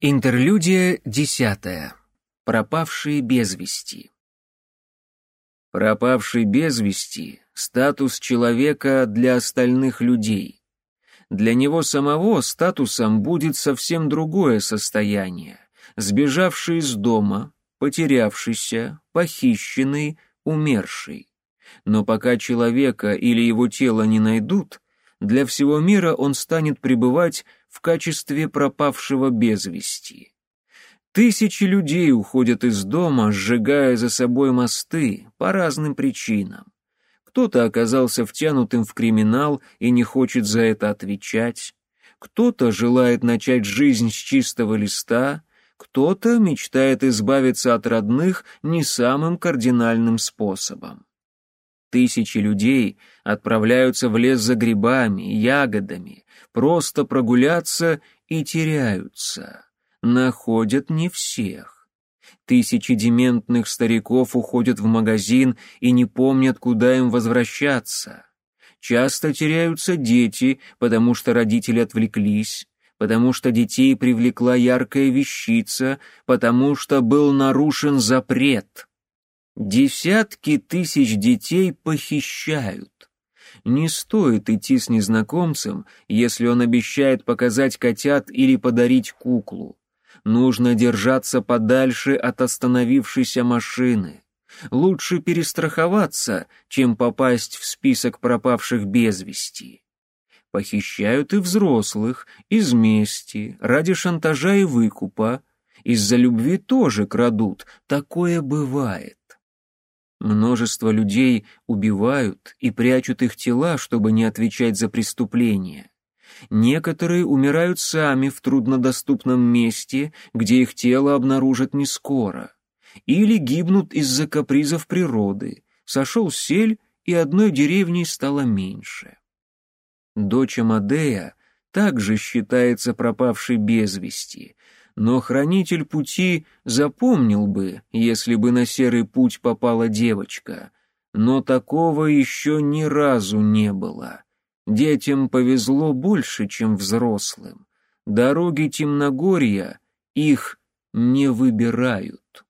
Интерлюдия десятая. Пропавшие без вести. Пропавший без вести — статус человека для остальных людей. Для него самого статусом будет совсем другое состояние. Сбежавший из дома, потерявшийся, похищенный, умерший. Но пока человека или его тело не найдут, для всего мира он станет пребывать в качестве пропавшего без вести. Тысячи людей уходят из дома, сжигая за собой мосты по разным причинам. Кто-то оказался втянутым в криминал и не хочет за это отвечать. Кто-то желает начать жизнь с чистого листа, кто-то мечтает избавиться от родных не самым кардинальным способом. Тысячи людей отправляются в лес за грибами, ягодами, просто прогуляться и теряются. Находят не всех. Тысячи дементных стариков уходят в магазин и не помнят, куда им возвращаться. Часто теряются дети, потому что родители отвлеклись, потому что детей привлекла яркая вещица, потому что был нарушен запрет. Десятки тысяч детей похищают. Не стоит идти с незнакомцем, если он обещает показать котят или подарить куклу. Нужно держаться подальше от остановившейся машины. Лучше перестраховаться, чем попасть в список пропавших без вести. Похищают и взрослых, из мести, ради шантажа и выкупа. Из-за любви тоже крадут, такое бывает. Множество людей убивают и прячут их тела, чтобы не отвечать за преступления. Некоторые умирают сами в труднодоступном месте, где их тело обнаружат не скоро. Или гибнут из-за капризов природы. Сошел сель, и одной деревней стало меньше. Дочь Амадея также считается пропавшей без вести, но хранитель пути запомнил бы, если бы на серый путь попала девочка. Но такого еще ни разу не было. Детям повезло больше, чем взрослым. Дороги темногорья их не выбирают.